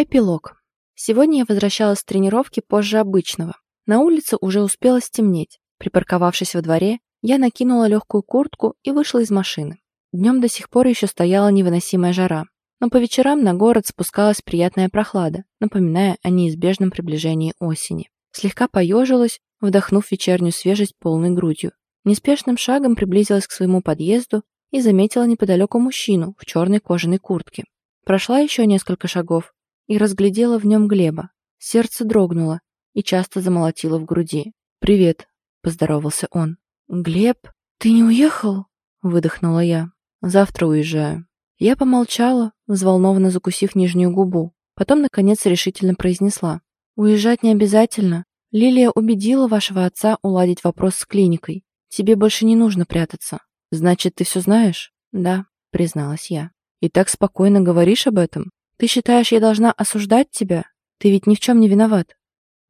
Эпилог. Сегодня я возвращалась с тренировки позже обычного. На улице уже успело стемнеть. Припарковавшись во дворе, я накинула легкую куртку и вышла из машины. Днем до сих пор еще стояла невыносимая жара, но по вечерам на город спускалась приятная прохлада, напоминая о неизбежном приближении осени. Слегка поежилась, вдохнув вечернюю свежесть полной грудью. Неспешным шагом приблизилась к своему подъезду и заметила неподалеку мужчину в черной кожаной куртке. Прошла еще несколько шагов и разглядела в нем Глеба. Сердце дрогнуло и часто замолотило в груди. «Привет», — поздоровался он. «Глеб, ты не уехал?» — выдохнула я. «Завтра уезжаю». Я помолчала, взволнованно закусив нижнюю губу. Потом, наконец, решительно произнесла. «Уезжать не обязательно. Лилия убедила вашего отца уладить вопрос с клиникой. Тебе больше не нужно прятаться». «Значит, ты все знаешь?» «Да», — призналась я. «И так спокойно говоришь об этом?» Ты считаешь, я должна осуждать тебя? Ты ведь ни в чем не виноват».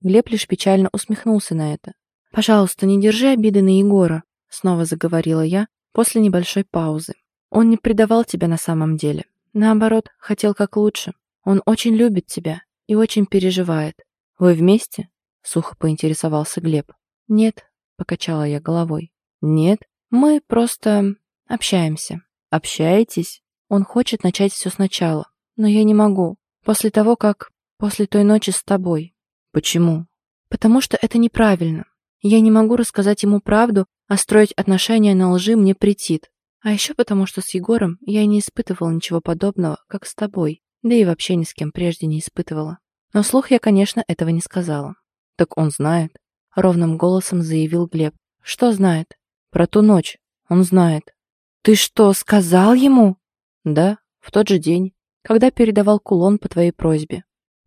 Глеб лишь печально усмехнулся на это. «Пожалуйста, не держи обиды на Егора», — снова заговорила я после небольшой паузы. «Он не предавал тебя на самом деле. Наоборот, хотел как лучше. Он очень любит тебя и очень переживает. Вы вместе?» — сухо поинтересовался Глеб. «Нет», — покачала я головой. «Нет, мы просто общаемся». «Общаетесь?» Он хочет начать все сначала, но я не могу. После того, как... После той ночи с тобой. Почему? Потому что это неправильно. Я не могу рассказать ему правду, а строить отношения на лжи мне претит. А еще потому, что с Егором я не испытывала ничего подобного, как с тобой. Да и вообще ни с кем прежде не испытывала. Но слух я, конечно, этого не сказала. Так он знает. Ровным голосом заявил Глеб. Что знает? Про ту ночь. Он знает. Ты что, сказал ему? Да, в тот же день когда передавал кулон по твоей просьбе.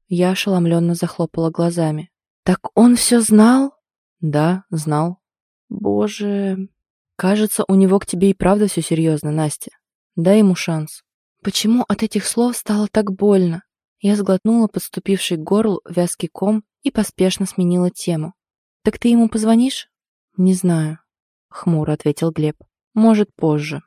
Я ошеломленно захлопала глазами. «Так он все знал?» «Да, знал». «Боже...» «Кажется, у него к тебе и правда все серьезно, Настя. Дай ему шанс». Почему от этих слов стало так больно? Я сглотнула подступивший к горлу вязкий ком и поспешно сменила тему. «Так ты ему позвонишь?» «Не знаю», — хмуро ответил Глеб. «Может, позже».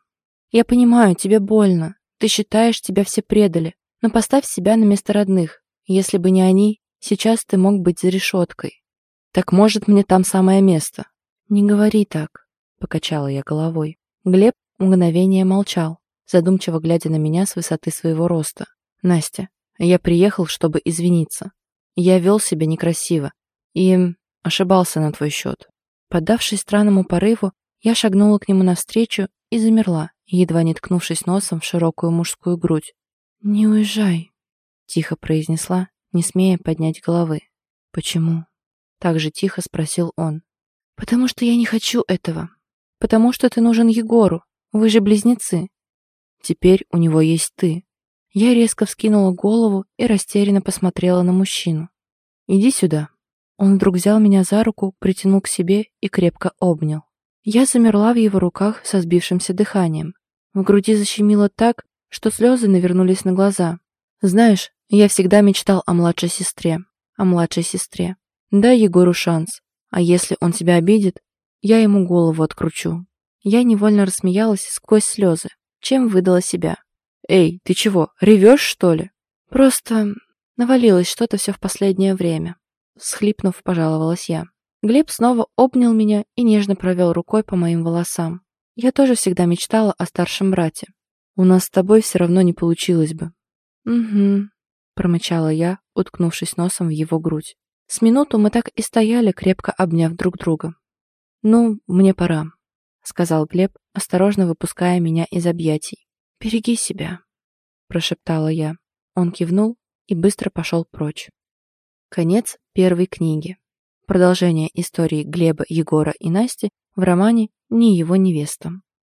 «Я понимаю, тебе больно. Ты считаешь, тебя все предали, но поставь себя на место родных. Если бы не они, сейчас ты мог быть за решеткой. Так может, мне там самое место? Не говори так, покачала я головой. Глеб мгновение молчал, задумчиво глядя на меня с высоты своего роста. Настя, я приехал, чтобы извиниться. Я вел себя некрасиво и ошибался на твой счет. Поддавшись странному порыву, я шагнула к нему навстречу и замерла, едва не ткнувшись носом в широкую мужскую грудь. «Не уезжай», — тихо произнесла, не смея поднять головы. «Почему?» — так же тихо спросил он. «Потому что я не хочу этого. Потому что ты нужен Егору. Вы же близнецы. Теперь у него есть ты». Я резко вскинула голову и растерянно посмотрела на мужчину. «Иди сюда». Он вдруг взял меня за руку, притянул к себе и крепко обнял. Я замерла в его руках со сбившимся дыханием. В груди защемило так, что слезы навернулись на глаза. Знаешь, я всегда мечтал о младшей сестре. О младшей сестре. Дай Егору шанс. А если он тебя обидит, я ему голову откручу. Я невольно рассмеялась сквозь слезы, чем выдала себя. «Эй, ты чего, ревешь, что ли?» «Просто навалилось что-то все в последнее время», — схлипнув, пожаловалась я. Глеб снова обнял меня и нежно провел рукой по моим волосам. Я тоже всегда мечтала о старшем брате. У нас с тобой все равно не получилось бы. Угу, промычала я, уткнувшись носом в его грудь. С минуту мы так и стояли, крепко обняв друг друга. «Ну, мне пора», — сказал Глеб, осторожно выпуская меня из объятий. «Береги себя», — прошептала я. Он кивнул и быстро пошел прочь. Конец первой книги. Продолжение истории Глеба, Егора и Насти в романе «Не его невеста».